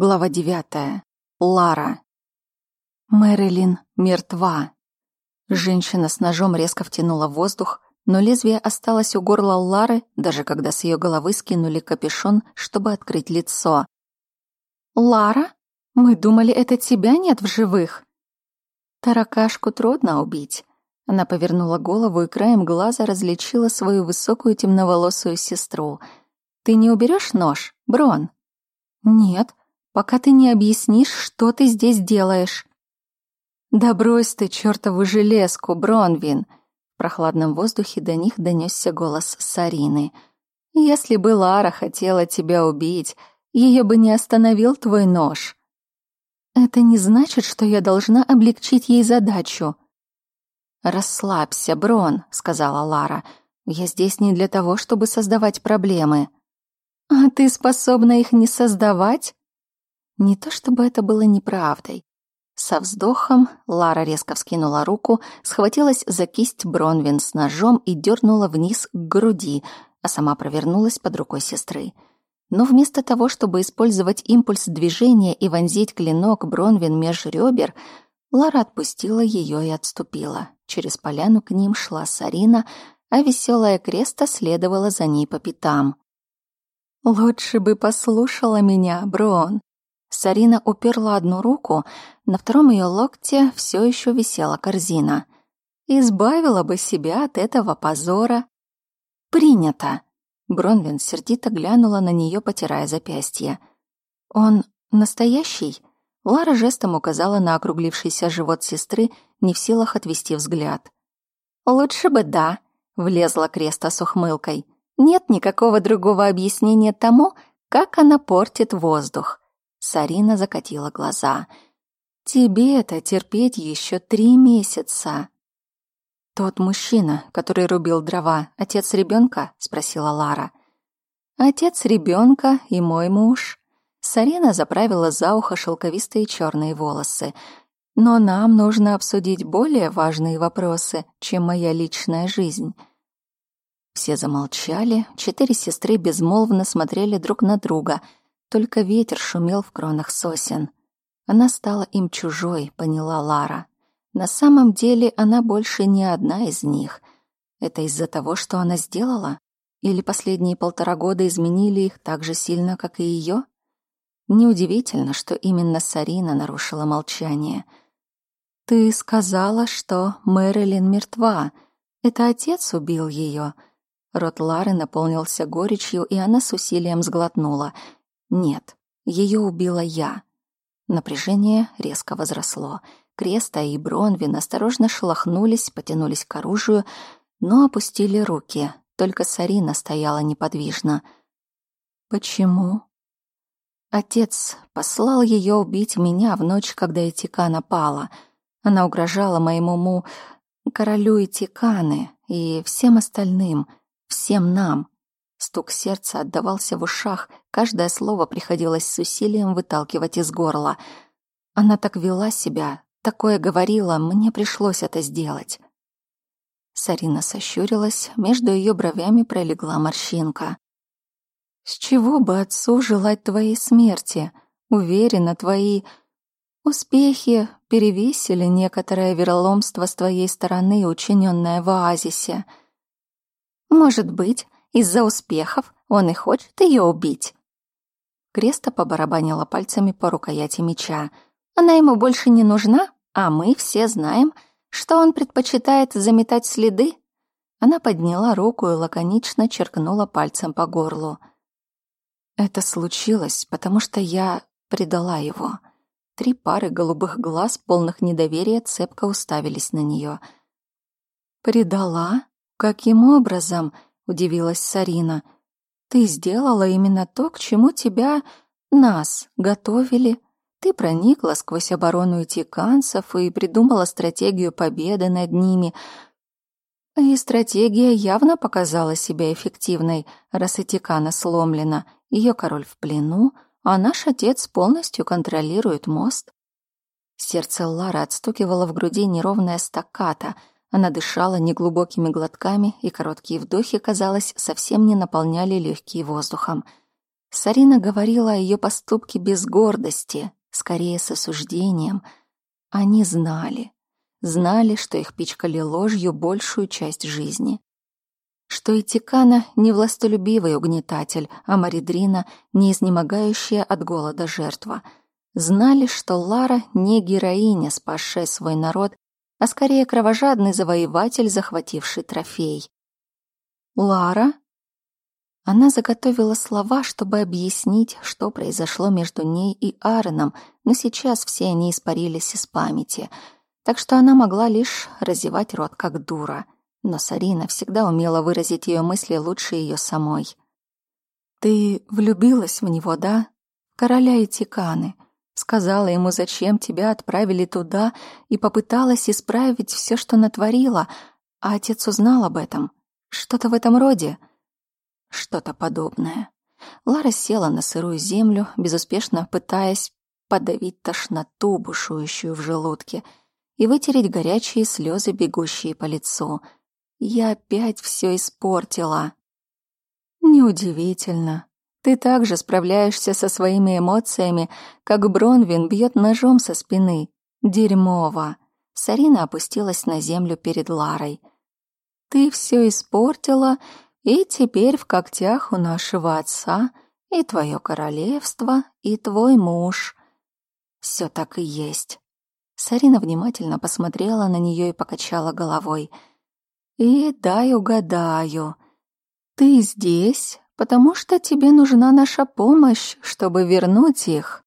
Глава девятая. Лара. Мэрилин мертва. Женщина с ножом резко втянула воздух, но лезвие осталось у горла Лары, даже когда с ее головы скинули капюшон, чтобы открыть лицо. «Лара? Мы думали, это тебя нет в живых?» «Таракашку трудно убить». Она повернула голову и краем глаза различила свою высокую темноволосую сестру. «Ты не уберешь нож, Брон?» «Нет», пока ты не объяснишь, что ты здесь делаешь». «Да брось ты чертову железку, Бронвин!» В прохладном воздухе до них донесся голос Сарины. «Если бы Лара хотела тебя убить, ее бы не остановил твой нож». «Это не значит, что я должна облегчить ей задачу». «Расслабься, Брон», — сказала Лара. «Я здесь не для того, чтобы создавать проблемы». «А ты способна их не создавать?» Не то чтобы это было неправдой. Со вздохом Лара резко вскинула руку, схватилась за кисть Бронвин с ножом и дернула вниз к груди, а сама провернулась под рукой сестры. Но вместо того, чтобы использовать импульс движения и вонзить клинок Бронвин меж ребер, Лара отпустила ее и отступила. Через поляну к ним шла Сарина, а веселая креста следовала за ней по пятам. «Лучше бы послушала меня, Брон», Сарина уперла одну руку, на втором ее локте все еще висела корзина. Избавила бы себя от этого позора. Принято. Бронвин сердито глянула на нее, потирая запястье. Он настоящий? Лара жестом указала на округлившийся живот сестры, не в силах отвести взгляд. Лучше бы да, влезла Креста с ухмылкой. Нет никакого другого объяснения тому, как она портит воздух. Сарина закатила глаза. «Тебе это терпеть еще три месяца». «Тот мужчина, который рубил дрова, отец ребенка?» — спросила Лара. «Отец ребенка и мой муж». Сарина заправила за ухо шелковистые черные волосы. «Но нам нужно обсудить более важные вопросы, чем моя личная жизнь». Все замолчали, четыре сестры безмолвно смотрели друг на друга — только ветер шумел в кронах сосен. Она стала им чужой, поняла Лара. На самом деле она больше не одна из них. Это из-за того, что она сделала? Или последние полтора года изменили их так же сильно, как и ее? Неудивительно, что именно Сарина нарушила молчание. «Ты сказала, что Мэрилин мертва. Это отец убил ее. Рот Лары наполнился горечью, и она с усилием сглотнула — нет, ее убила я. Напряжение резко возросло. Креста и Бронвин осторожно шелохнулись, потянулись к оружию, но опустили руки. Только Сарина стояла неподвижно. Почему? Отец послал ее убить меня в ночь, когда Этикана пала. Она угрожала моему му... королю Этиканы и всем остальным, всем нам. Стук сердца отдавался в ушах, каждое слово приходилось с усилием выталкивать из горла. Она так вела себя, такое говорила, мне пришлось это сделать. Сарина сощурилась, между ее бровями пролегла морщинка. «С чего бы отцу желать твоей смерти? Уверена, твои успехи перевесили некоторое вероломство с твоей стороны, учиненное в оазисе. Может быть, из-за успехов он и хочет ее убить. Креста побарабанила пальцами по рукояти меча. Она ему больше не нужна, а мы все знаем, что он предпочитает заметать следы. Она подняла руку и лаконично черкнула пальцем по горлу. Это случилось, потому что я предала его. Три пары голубых глаз, полных недоверия, цепко уставились на нее. «Предала? Каким образом?» Удивилась Сарина. Ты сделала именно то, к чему тебя, нас, готовили. Ты проникла сквозь оборону этиканцев и придумала стратегию победы над ними. И стратегия явно показала себя эффективной, раз этикана сломлена, ее король в плену, а наш отец полностью контролирует мост. Сердце Лары отстукивало в груди неровная стакката — она дышала неглубокими глотками, и короткие вдохи, казалось, совсем не наполняли легкие воздухом. Сарина говорила о ее поступке без гордости, скорее с осуждением. Они знали. Знали, что их пичкали ложью большую часть жизни. Что и Тикана не властолюбивый угнетатель, а Маридрина не изнемогающая от голода жертва. Знали, что Лара не героиня, спасшая свой народ, а скорее кровожадный завоеватель, захвативший трофей. «Лара?» Она заготовила слова, чтобы объяснить, что произошло между ней и Аароном, но сейчас все они испарились из памяти, так что она могла лишь разевать рот как дура. Но Сарина всегда умела выразить ее мысли лучше ее самой. «Ты влюбилась в него, да? Короля и Тиканы. Сказала ему, зачем тебя отправили туда, и попыталась исправить все, что натворила, а отец узнал об этом. Что-то в этом роде?» Что-то подобное. Лара села на сырую землю, безуспешно пытаясь подавить тошноту, бушующую в желудке, и вытереть горячие слезы, бегущие по лицу. Я опять все испортила. Неудивительно. Ты также справляешься со своими эмоциями, как Бронвин бьет ножом со спины. Дерьмово. Сарина опустилась на землю перед Ларой. Ты все испортила, и теперь в когтях у нашего отца и твое королевство, и твой муж. Все так и есть. Сарина внимательно посмотрела на нее и покачала головой. И дай угадаю. Ты здесь, потому что тебе нужна наша помощь, чтобы вернуть их.